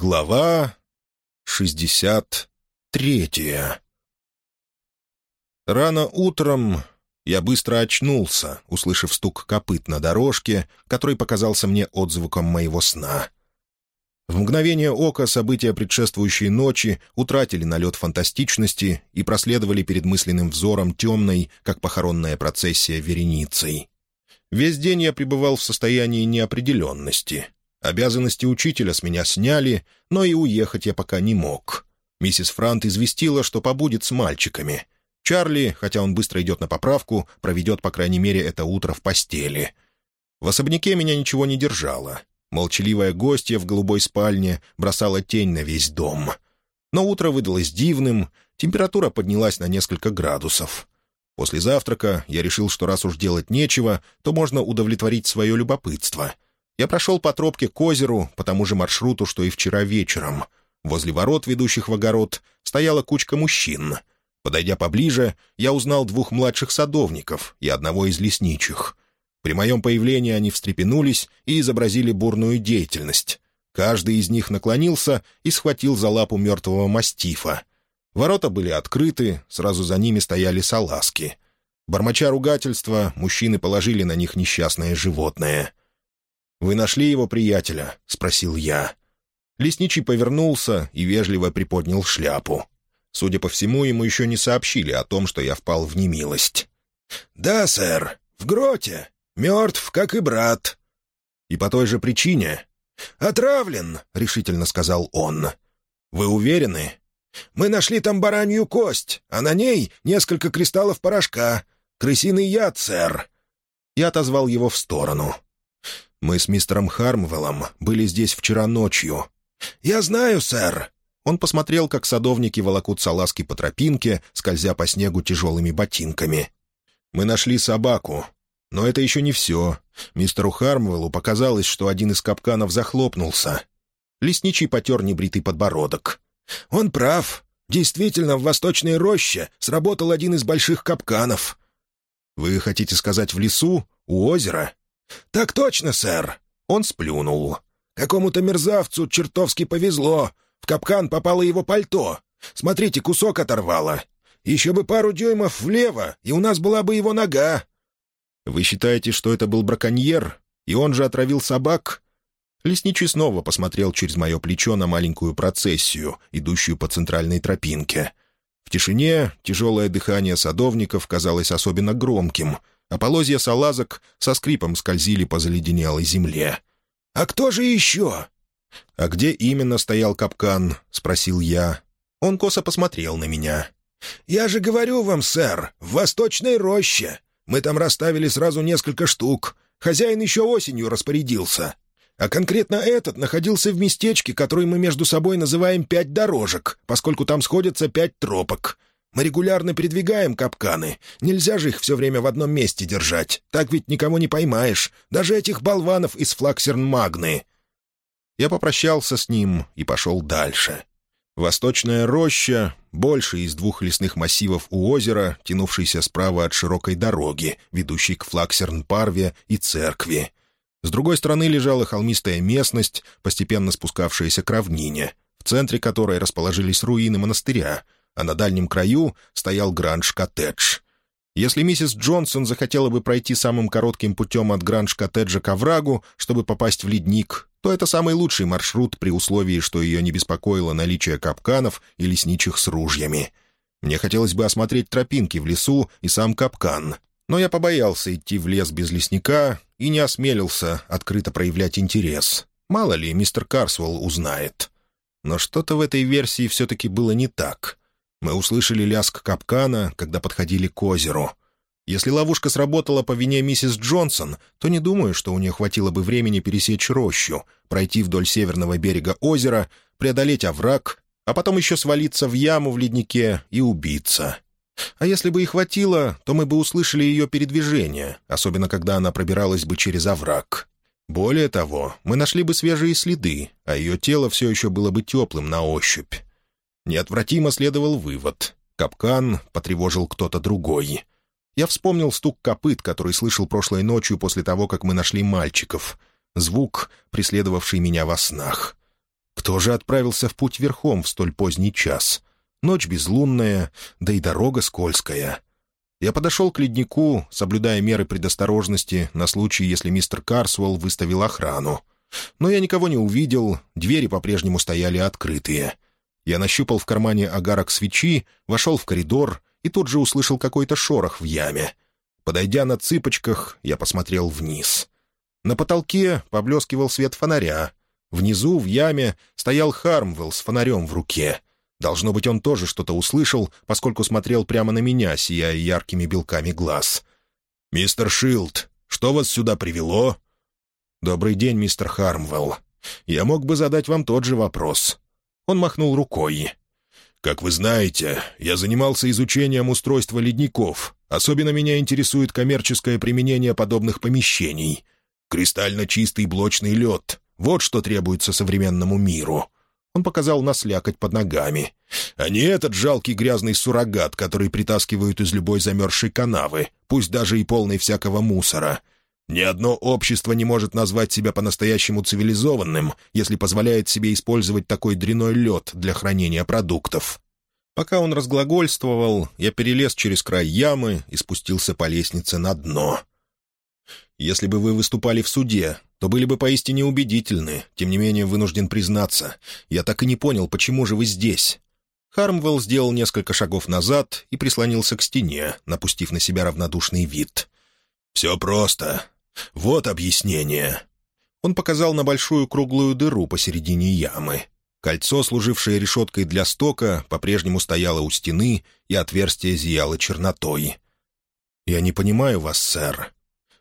Глава шестьдесят третья Рано утром я быстро очнулся, услышав стук копыт на дорожке, который показался мне отзвуком моего сна. В мгновение ока события предшествующей ночи утратили налет фантастичности и проследовали перед мысленным взором темной, как похоронная процессия вереницей. Весь день я пребывал в состоянии неопределенности — Обязанности учителя с меня сняли, но и уехать я пока не мог. Миссис Франт известила, что побудет с мальчиками. Чарли, хотя он быстро идет на поправку, проведет, по крайней мере, это утро в постели. В особняке меня ничего не держало. Молчаливая гостья в голубой спальне бросала тень на весь дом. Но утро выдалось дивным, температура поднялась на несколько градусов. После завтрака я решил, что раз уж делать нечего, то можно удовлетворить свое любопытство — я прошел по тропке к озеру, по тому же маршруту, что и вчера вечером. Возле ворот, ведущих в огород, стояла кучка мужчин. Подойдя поближе, я узнал двух младших садовников и одного из лесничих. При моем появлении они встрепенулись и изобразили бурную деятельность. Каждый из них наклонился и схватил за лапу мертвого мастифа. Ворота были открыты, сразу за ними стояли салазки. Бормоча ругательства, мужчины положили на них несчастное животное. «Вы нашли его приятеля?» — спросил я. Лесничий повернулся и вежливо приподнял шляпу. Судя по всему, ему еще не сообщили о том, что я впал в немилость. «Да, сэр, в гроте. Мертв, как и брат». «И по той же причине?» «Отравлен», — решительно сказал он. «Вы уверены?» «Мы нашли там баранью кость, а на ней несколько кристаллов порошка. Крысиный яд, сэр». Я отозвал его в сторону. Мы с мистером Хармвеллом были здесь вчера ночью». «Я знаю, сэр». Он посмотрел, как садовники волокут салазки по тропинке, скользя по снегу тяжелыми ботинками. «Мы нашли собаку. Но это еще не все. Мистеру Хармвеллу показалось, что один из капканов захлопнулся. Лесничий потер небритый подбородок. «Он прав. Действительно, в восточной роще сработал один из больших капканов». «Вы хотите сказать в лесу? У озера?» «Так точно, сэр!» Он сплюнул. «Какому-то мерзавцу чертовски повезло. В капкан попало его пальто. Смотрите, кусок оторвало. Еще бы пару дюймов влево, и у нас была бы его нога». «Вы считаете, что это был браконьер, и он же отравил собак?» Лесничий снова посмотрел через мое плечо на маленькую процессию, идущую по центральной тропинке. В тишине тяжелое дыхание садовников казалось особенно громким — а полозья салазок со скрипом скользили по заледенелой земле. «А кто же еще?» «А где именно стоял капкан?» — спросил я. Он косо посмотрел на меня. «Я же говорю вам, сэр, в восточной роще. Мы там расставили сразу несколько штук. Хозяин еще осенью распорядился. А конкретно этот находился в местечке, которое мы между собой называем «пять дорожек», поскольку там сходятся пять тропок. Мы регулярно передвигаем капканы. Нельзя же их все время в одном месте держать. Так ведь никого не поймаешь. Даже этих болванов из Флаксерн-Магны». Я попрощался с ним и пошел дальше. Восточная роща — больше из двух лесных массивов у озера, тянувшийся справа от широкой дороги, ведущей к Флаксерн-Парве и церкви. С другой стороны лежала холмистая местность, постепенно спускавшаяся к равнине, в центре которой расположились руины монастыря — а на дальнем краю стоял Гранж-коттедж. Если миссис Джонсон захотела бы пройти самым коротким путем от Гранж-коттеджа к оврагу, чтобы попасть в ледник, то это самый лучший маршрут при условии, что ее не беспокоило наличие капканов и лесничих с ружьями. Мне хотелось бы осмотреть тропинки в лесу и сам капкан, но я побоялся идти в лес без лесника и не осмелился открыто проявлять интерес. Мало ли, мистер Карсвелл узнает. Но что-то в этой версии все-таки было не так. Мы услышали лязг капкана, когда подходили к озеру. Если ловушка сработала по вине миссис Джонсон, то не думаю, что у нее хватило бы времени пересечь рощу, пройти вдоль северного берега озера, преодолеть овраг, а потом еще свалиться в яму в леднике и убиться. А если бы и хватило, то мы бы услышали ее передвижение, особенно когда она пробиралась бы через овраг. Более того, мы нашли бы свежие следы, а ее тело все еще было бы теплым на ощупь. Неотвратимо следовал вывод. Капкан потревожил кто-то другой. Я вспомнил стук копыт, который слышал прошлой ночью после того, как мы нашли мальчиков. Звук, преследовавший меня во снах. Кто же отправился в путь верхом в столь поздний час? Ночь безлунная, да и дорога скользкая. Я подошел к леднику, соблюдая меры предосторожности на случай, если мистер Карсуэлл выставил охрану. Но я никого не увидел, двери по-прежнему стояли открытые. Я нащупал в кармане агарок свечи, вошел в коридор и тут же услышал какой-то шорох в яме. Подойдя на цыпочках, я посмотрел вниз. На потолке поблескивал свет фонаря. Внизу, в яме, стоял Хармвелл с фонарем в руке. Должно быть, он тоже что-то услышал, поскольку смотрел прямо на меня, сияя яркими белками глаз. «Мистер Шилд, что вас сюда привело?» «Добрый день, мистер Хармвелл. Я мог бы задать вам тот же вопрос». Он махнул рукой. «Как вы знаете, я занимался изучением устройства ледников. Особенно меня интересует коммерческое применение подобных помещений. Кристально чистый блочный лед — вот что требуется современному миру». Он показал на слякоть под ногами. «А не этот жалкий грязный суррогат, который притаскивают из любой замерзшей канавы, пусть даже и полной всякого мусора». Ни одно общество не может назвать себя по-настоящему цивилизованным, если позволяет себе использовать такой дряной лед для хранения продуктов. Пока он разглагольствовал, я перелез через край ямы и спустился по лестнице на дно. Если бы вы выступали в суде, то были бы поистине убедительны. Тем не менее, вынужден признаться, я так и не понял, почему же вы здесь. Хармвелл сделал несколько шагов назад и прислонился к стене, напустив на себя равнодушный вид. «Все просто. Вот объяснение». Он показал на большую круглую дыру посередине ямы. Кольцо, служившее решеткой для стока, по-прежнему стояло у стены, и отверстие зияло чернотой. «Я не понимаю вас, сэр».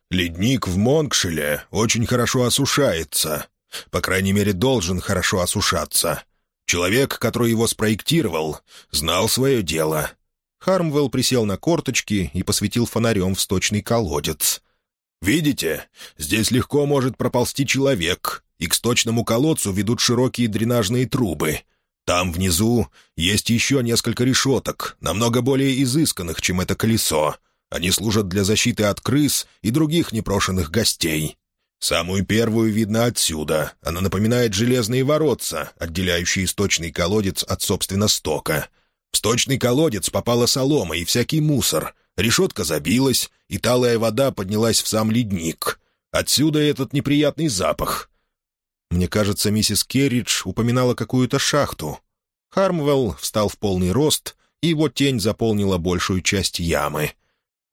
«Ледник в Монкшеле очень хорошо осушается. По крайней мере, должен хорошо осушаться. Человек, который его спроектировал, знал свое дело». Хармвелл присел на корточки и посветил фонарем в сточный колодец. Видите, здесь легко может проползти человек, и к сточному колодцу ведут широкие дренажные трубы. Там внизу есть еще несколько решеток, намного более изысканных, чем это колесо. Они служат для защиты от крыс и других непрошенных гостей. Самую первую видно отсюда. Она напоминает железные воротца, отделяющие источный колодец от, собственно, стока. В сточный колодец попала солома и всякий мусор — Решетка забилась, и талая вода поднялась в сам ледник. Отсюда этот неприятный запах. Мне кажется, миссис Керридж упоминала какую-то шахту. Хармвелл встал в полный рост, и его тень заполнила большую часть ямы.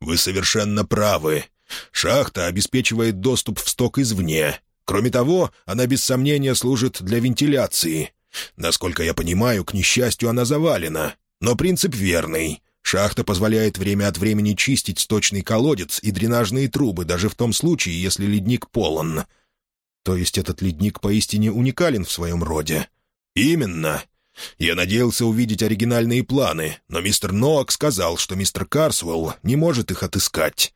«Вы совершенно правы. Шахта обеспечивает доступ в сток извне. Кроме того, она без сомнения служит для вентиляции. Насколько я понимаю, к несчастью, она завалена. Но принцип верный. Шахта позволяет время от времени чистить сточный колодец и дренажные трубы, даже в том случае, если ледник полон. То есть этот ледник поистине уникален в своем роде? Именно. Я надеялся увидеть оригинальные планы, но мистер Ноак сказал, что мистер Карсвелл не может их отыскать.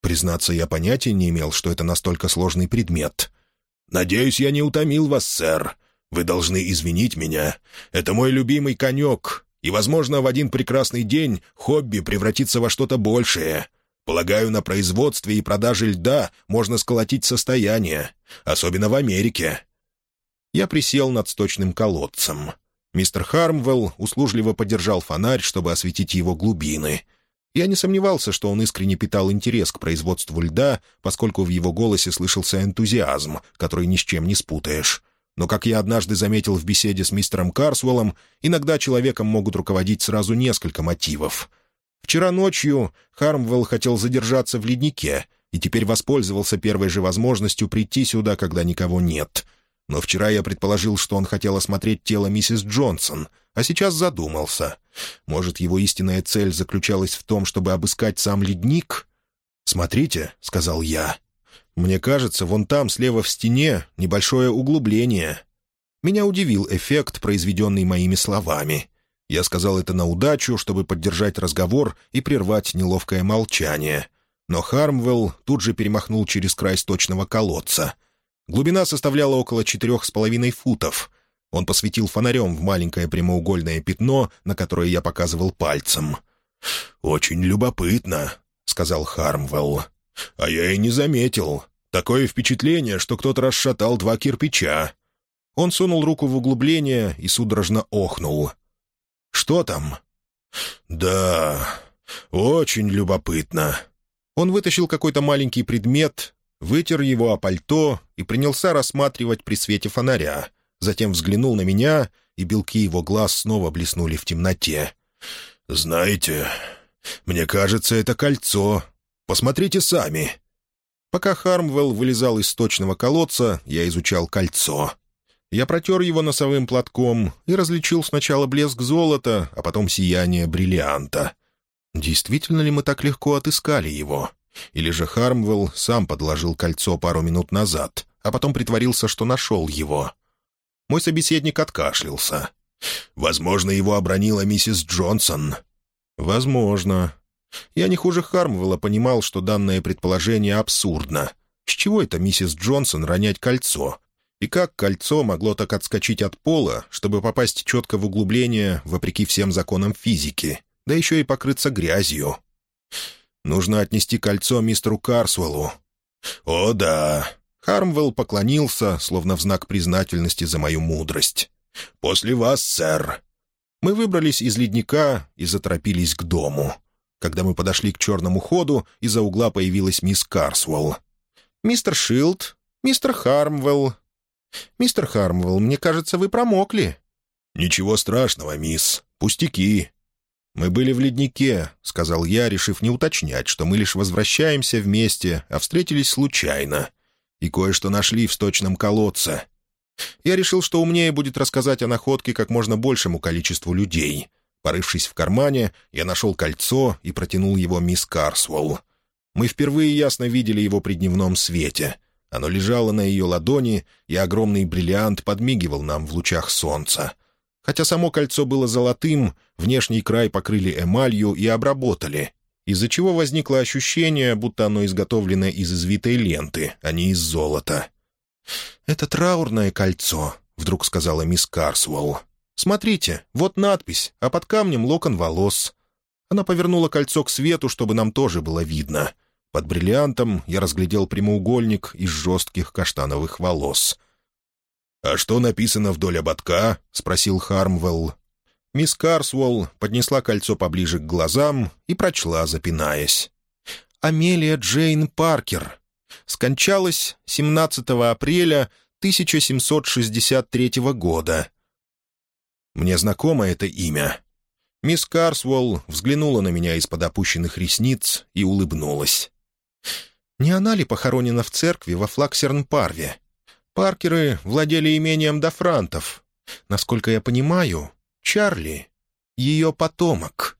Признаться, я понятия не имел, что это настолько сложный предмет. «Надеюсь, я не утомил вас, сэр. Вы должны извинить меня. Это мой любимый конек, и, возможно, в один прекрасный день хобби превратится во что-то большее. Полагаю, на производстве и продаже льда можно сколотить состояние, особенно в Америке». Я присел над сточным колодцем. Мистер Хармвелл услужливо подержал фонарь, чтобы осветить его глубины. Я не сомневался, что он искренне питал интерес к производству льда, поскольку в его голосе слышался энтузиазм, который ни с чем не спутаешь. Но, как я однажды заметил в беседе с мистером Карсвеллом, иногда человеком могут руководить сразу несколько мотивов. Вчера ночью Хармвелл хотел задержаться в леднике и теперь воспользовался первой же возможностью прийти сюда, когда никого нет. Но вчера я предположил, что он хотел осмотреть тело миссис Джонсон, а сейчас задумался. Может, его истинная цель заключалась в том, чтобы обыскать сам ледник? «Смотрите», — сказал я, мне кажется, вон там, слева в стене, небольшое углубление. Меня удивил эффект, произведенный моими словами. Я сказал это на удачу, чтобы поддержать разговор и прервать неловкое молчание. Но Хармвелл тут же перемахнул через край сточного колодца. Глубина составляла около четырех с половиной футов. Он посветил фонарем в маленькое прямоугольное пятно, на которое я показывал пальцем. «Очень любопытно», — сказал Хармвелл. «А я и не заметил. Такое впечатление, что кто-то расшатал два кирпича». Он сунул руку в углубление и судорожно охнул. «Что там?» «Да, очень любопытно». Он вытащил какой-то маленький предмет, вытер его о пальто и принялся рассматривать при свете фонаря. Затем взглянул на меня, и белки его глаз снова блеснули в темноте. «Знаете, мне кажется, это кольцо. Посмотрите сами». Пока Хармвелл вылезал из сточного колодца, я изучал кольцо. Я протер его носовым платком и различил сначала блеск золота, а потом сияние бриллианта. Действительно ли мы так легко отыскали его? Или же Хармвелл сам подложил кольцо пару минут назад, а потом притворился, что нашел его? Мой собеседник откашлялся. «Возможно, его обронила миссис Джонсон». «Возможно. Я не хуже Хармвелла понимал, что данное предположение абсурдно. С чего это миссис Джонсон ронять кольцо? И как кольцо могло так отскочить от пола, чтобы попасть четко в углубление, вопреки всем законам физики, да еще и покрыться грязью? Нужно отнести кольцо мистеру Карсвеллу. «О, да!» Хармвелл поклонился, словно в знак признательности за мою мудрость. «После вас, сэр!» Мы выбрались из ледника и заторопились к дому. Когда мы подошли к черному ходу, из-за угла появилась мисс Карсвелл. «Мистер Шилд, мистер Хармвелл, «Мистер Хармвелл, мне кажется, вы промокли». «Ничего страшного, мисс. Пустяки». «Мы были в леднике», — сказал я, решив не уточнять, что мы лишь возвращаемся вместе, а встретились случайно. И кое-что нашли в сточном колодце. Я решил, что умнее будет рассказать о находке как можно большему количеству людей. Порывшись в кармане, я нашел кольцо и протянул его мисс Карсвелл. Мы впервые ясно видели его при дневном свете. Оно лежало на ее ладони, и огромный бриллиант подмигивал нам в лучах солнца. Хотя само кольцо было золотым, внешний край покрыли эмалью и обработали, из-за чего возникло ощущение, будто оно изготовлено из извитой ленты, а не из золота. «Это траурное кольцо», — вдруг сказала мисс Карсуэлл. «Смотрите, вот надпись, а под камнем локон волос». Она повернула кольцо к свету, чтобы нам тоже было видно — под бриллиантом я разглядел прямоугольник из жестких каштановых волос. «А что написано вдоль ободка?» — спросил Хармвелл. Мисс Карсуэлл поднесла кольцо поближе к глазам и прочла, запинаясь. «Амелия Джейн Паркер. Скончалась 17 апреля 1763 года». Мне знакомо это имя. Мисс Карсуэлл взглянула на меня из-под опущенных ресниц и улыбнулась. Не она ли похоронена в церкви во Флаксерн-Парве? Паркеры владели имением Дафрантов. Насколько я понимаю, Чарли — ее потомок.